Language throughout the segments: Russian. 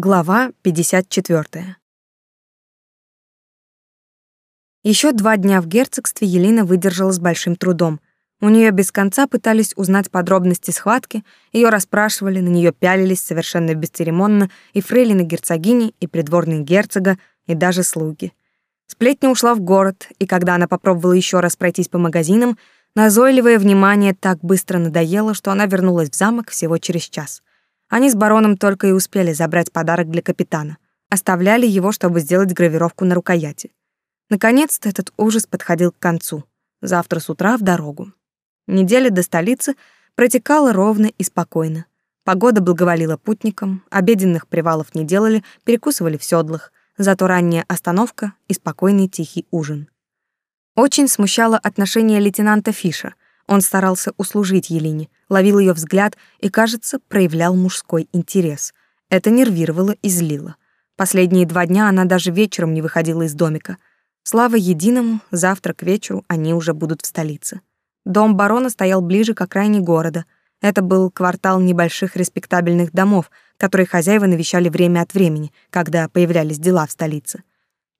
Глава 54. Еще два дня в герцогстве Елена выдержала с большим трудом. У нее без конца пытались узнать подробности схватки, ее расспрашивали, на нее пялились совершенно бесцеремонно и фрейлины герцогини, и придворные герцога, и даже слуги. Сплетня ушла в город, и когда она попробовала еще раз пройтись по магазинам, назойливое внимание так быстро надоело, что она вернулась в замок всего через час — они с бароном только и успели забрать подарок для капитана. Оставляли его, чтобы сделать гравировку на рукояти. Наконец-то этот ужас подходил к концу. Завтра с утра в дорогу. Неделя до столицы протекала ровно и спокойно. Погода благоволила путникам, обеденных привалов не делали, перекусывали в седлах, зато ранняя остановка и спокойный тихий ужин. Очень смущало отношение лейтенанта Фиша — он старался услужить Елене, ловил ее взгляд и, кажется, проявлял мужской интерес. Это нервировало и злило. Последние два дня она даже вечером не выходила из домика. Слава единому, завтра к вечеру они уже будут в столице. Дом барона стоял ближе к окраине города. Это был квартал небольших респектабельных домов, которые хозяева навещали время от времени, когда появлялись дела в столице.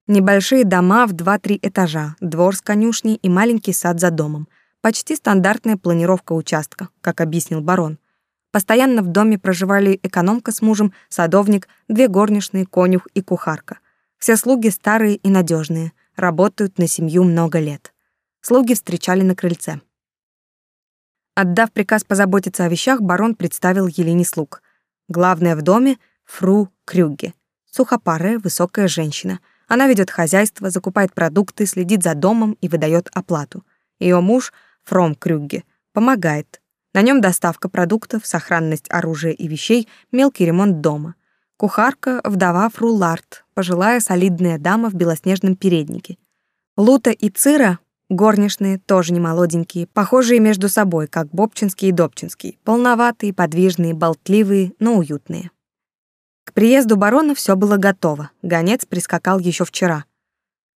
Небольшие дома в два-три этажа, двор с конюшней и маленький сад за домом — Почти стандартная планировка участка, как объяснил барон. Постоянно в доме проживали экономка с мужем, садовник, две горничные, конюх и кухарка. Все слуги старые и надежные, работают на семью много лет. Слуги встречали на крыльце. Отдав приказ позаботиться о вещах, барон представил Елене слуг. Главная в доме — фру Крюгге. Сухопарая, высокая женщина. Она ведет хозяйство, закупает продукты, следит за домом и выдает оплату. Ее муж — Фром Крюгге, помогает. На нем доставка продуктов, сохранность оружия и вещей, мелкий ремонт дома. Кухарка — вдова Фру Ларт, пожилая солидная дама в белоснежном переднике. Лута и Цира — горничные, тоже не молоденькие, похожие между собой, как Бобчинский и Добчинский, полноватые, подвижные, болтливые, но уютные. К приезду барона все было готово, гонец прискакал еще вчера.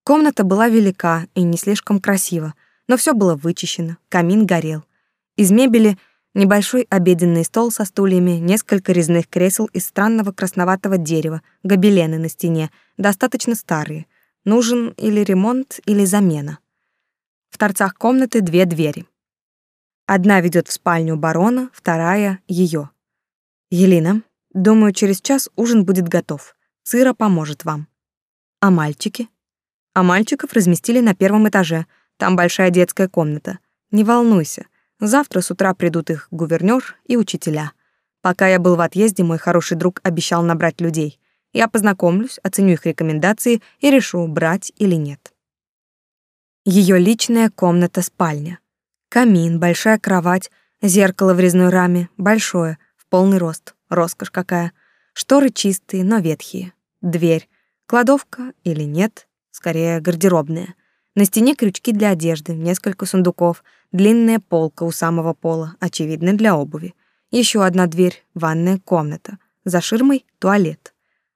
Комната была велика и не слишком красива, но все было вычищено, камин горел. Из мебели небольшой обеденный стол со стульями, несколько резных кресел из странного красноватого дерева, гобелены на стене, достаточно старые. Нужен или ремонт, или замена. В торцах комнаты две двери. Одна ведет в спальню барона, вторая — ее. Елена, думаю, через час ужин будет готов. Цира поможет вам. А мальчики? А мальчиков разместили на первом этаже — там большая детская комната. Не волнуйся. Завтра с утра придут их гувернёр и учителя. Пока я был в отъезде, мой хороший друг обещал набрать людей. Я познакомлюсь, оценю их рекомендации и решу, брать или нет. Ее личная комната-спальня. Камин, большая кровать, зеркало в резной раме, большое, в полный рост. Роскошь какая. Шторы чистые, но ветхие. Дверь. Кладовка или нет, скорее гардеробная. На стене крючки для одежды, несколько сундуков, длинная полка у самого пола, очевидно, для обуви. Еще одна дверь, ванная комната. За ширмой — туалет.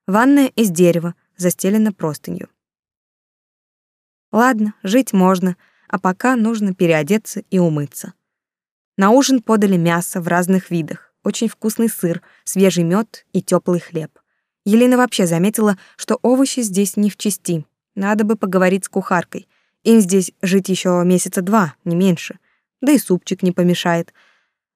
Ванная из дерева, застелена простынью. Ладно, жить можно, а пока нужно переодеться и умыться. На ужин подали мясо в разных видах, очень вкусный сыр, свежий мед и теплый хлеб. Елена вообще заметила, что овощи здесь не в чести. Надо бы поговорить с кухаркой. Им здесь жить еще месяца два, не меньше. Да и супчик не помешает.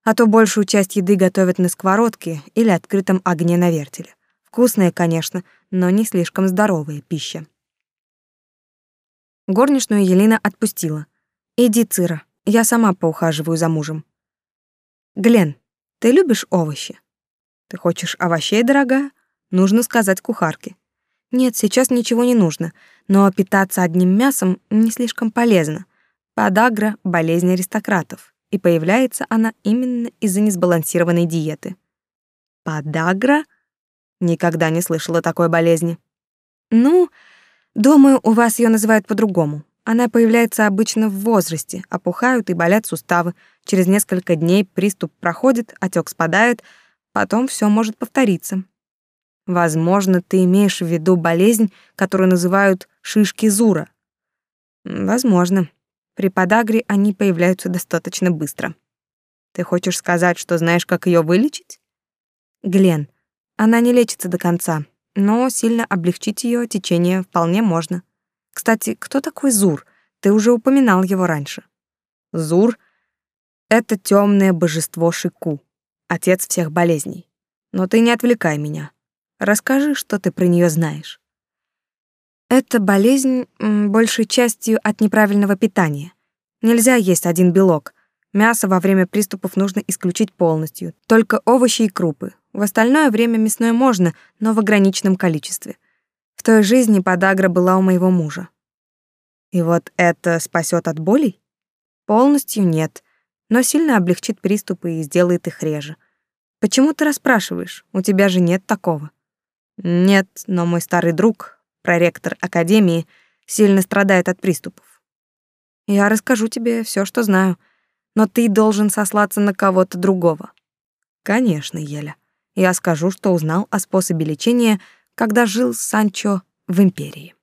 А то большую часть еды готовят на сковородке или открытом огне на вертеле. Вкусная, конечно, но не слишком здоровая пища. Горничную Елена отпустила. «Иди, Цира, я сама поухаживаю за мужем». «Глен, ты любишь овощи?» «Ты хочешь овощей, дорогая?» Нужно сказать кухарке. Нет, сейчас ничего не нужно, но питаться одним мясом не слишком полезно. Подагра — болезнь аристократов, и появляется она именно из-за несбалансированной диеты. Подагра? Никогда не слышала такой болезни. Ну, думаю, у вас ее называют по-другому. Она появляется обычно в возрасте, опухают и болят суставы. Через несколько дней приступ проходит, отек спадает, потом все может повториться. Возможно, ты имеешь в виду болезнь, которую называют шишки Зура. Возможно. При подагре они появляются достаточно быстро. Ты хочешь сказать, что знаешь, как ее вылечить? Глен, она не лечится до конца. но сильно облегчить ее течение вполне можно. Кстати, кто такой Зур? Ты уже упоминал его раньше. Зур — это темное божество Шику, отец всех болезней. Но ты не отвлекай меня. Расскажи, что ты про нее знаешь. Это болезнь большей частью от неправильного питания. Нельзя есть один белок. Мясо во время приступов нужно исключить полностью. Только овощи и крупы. В остальное время мясное можно, но в ограниченном количестве. В той жизни подагра была у моего мужа. И вот это спасет от болей? Полностью нет, но сильно облегчит приступы и сделает их реже. Почему ты расспрашиваешь? У тебя же нет такого. Нет, но мой старый друг, проректор академии, сильно страдает от приступов. Я расскажу тебе все, что знаю, но ты должен сослаться на кого-то другого. Конечно, Еля. Я скажу, что узнал о способе лечения, когда жил Санчо в империи.